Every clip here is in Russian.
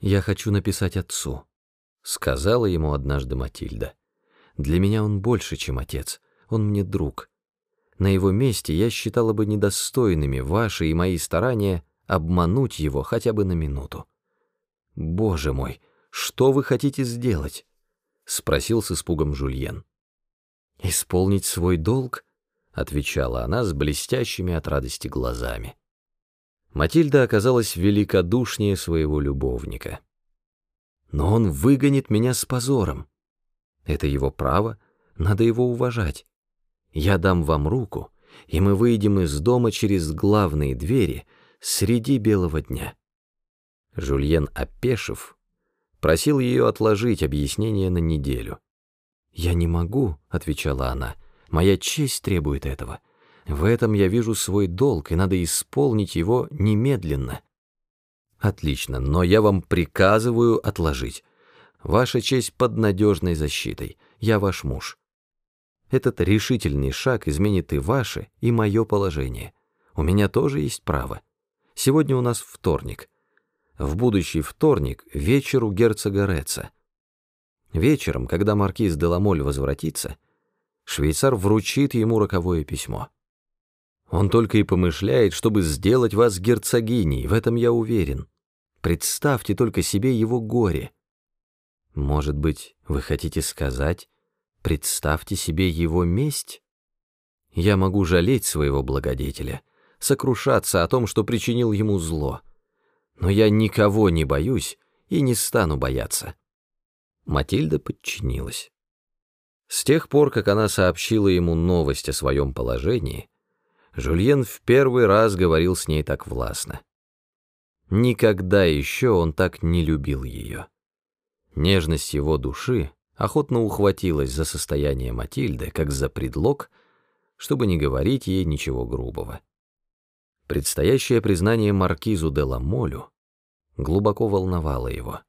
«Я хочу написать отцу», — сказала ему однажды Матильда. «Для меня он больше, чем отец, он мне друг. На его месте я считала бы недостойными ваши и мои старания обмануть его хотя бы на минуту. Боже мой, что вы хотите сделать?» — спросил с испугом Жульен. «Исполнить свой долг?» — отвечала она с блестящими от радости глазами. Матильда оказалась великодушнее своего любовника. Но он выгонит меня с позором. Это его право, надо его уважать. Я дам вам руку, и мы выйдем из дома через главные двери среди белого дня. Жульен, опешив, просил ее отложить объяснение на неделю. «Я не могу», — отвечала она, — «моя честь требует этого». В этом я вижу свой долг, и надо исполнить его немедленно. Отлично, но я вам приказываю отложить. Ваша честь под надежной защитой. Я ваш муж. Этот решительный шаг изменит и ваше, и мое положение. У меня тоже есть право. Сегодня у нас вторник. В будущий вторник вечер у герцога Реца. Вечером, когда маркиз Деламоль возвратится, швейцар вручит ему роковое письмо. Он только и помышляет, чтобы сделать вас герцогиней, в этом я уверен. Представьте только себе его горе. Может быть, вы хотите сказать, представьте себе его месть? Я могу жалеть своего благодетеля, сокрушаться о том, что причинил ему зло. Но я никого не боюсь и не стану бояться. Матильда подчинилась. С тех пор, как она сообщила ему новость о своем положении, Жульен в первый раз говорил с ней так властно. Никогда еще он так не любил ее. Нежность его души охотно ухватилась за состояние Матильды, как за предлог, чтобы не говорить ей ничего грубого. Предстоящее признание маркизу де Ламолю глубоко волновало его.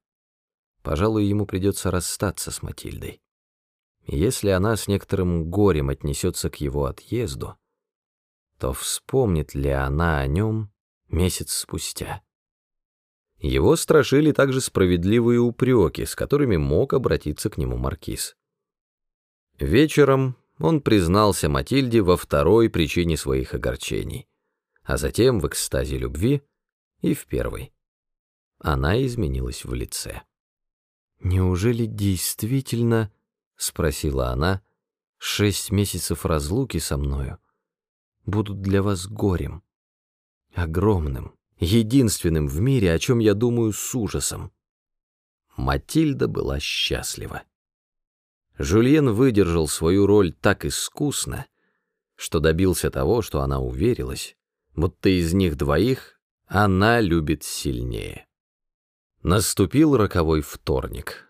Пожалуй, ему придется расстаться с Матильдой. Если она с некоторым горем отнесется к его отъезду, то вспомнит ли она о нем месяц спустя? Его страшили также справедливые упреки, с которыми мог обратиться к нему маркиз. Вечером он признался Матильде во второй причине своих огорчений, а затем в экстазе любви и в первой. Она изменилась в лице. «Неужели действительно, — спросила она, — шесть месяцев разлуки со мною будут для вас горем. Огромным, единственным в мире, о чем я думаю с ужасом. Матильда была счастлива. Жюльен выдержал свою роль так искусно, что добился того, что она уверилась, будто из них двоих она любит сильнее. Наступил роковой вторник.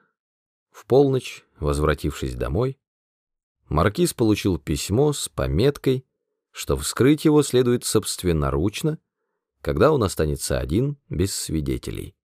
В полночь, возвратившись домой, маркиз получил письмо с пометкой что вскрыть его следует собственноручно, когда он останется один без свидетелей.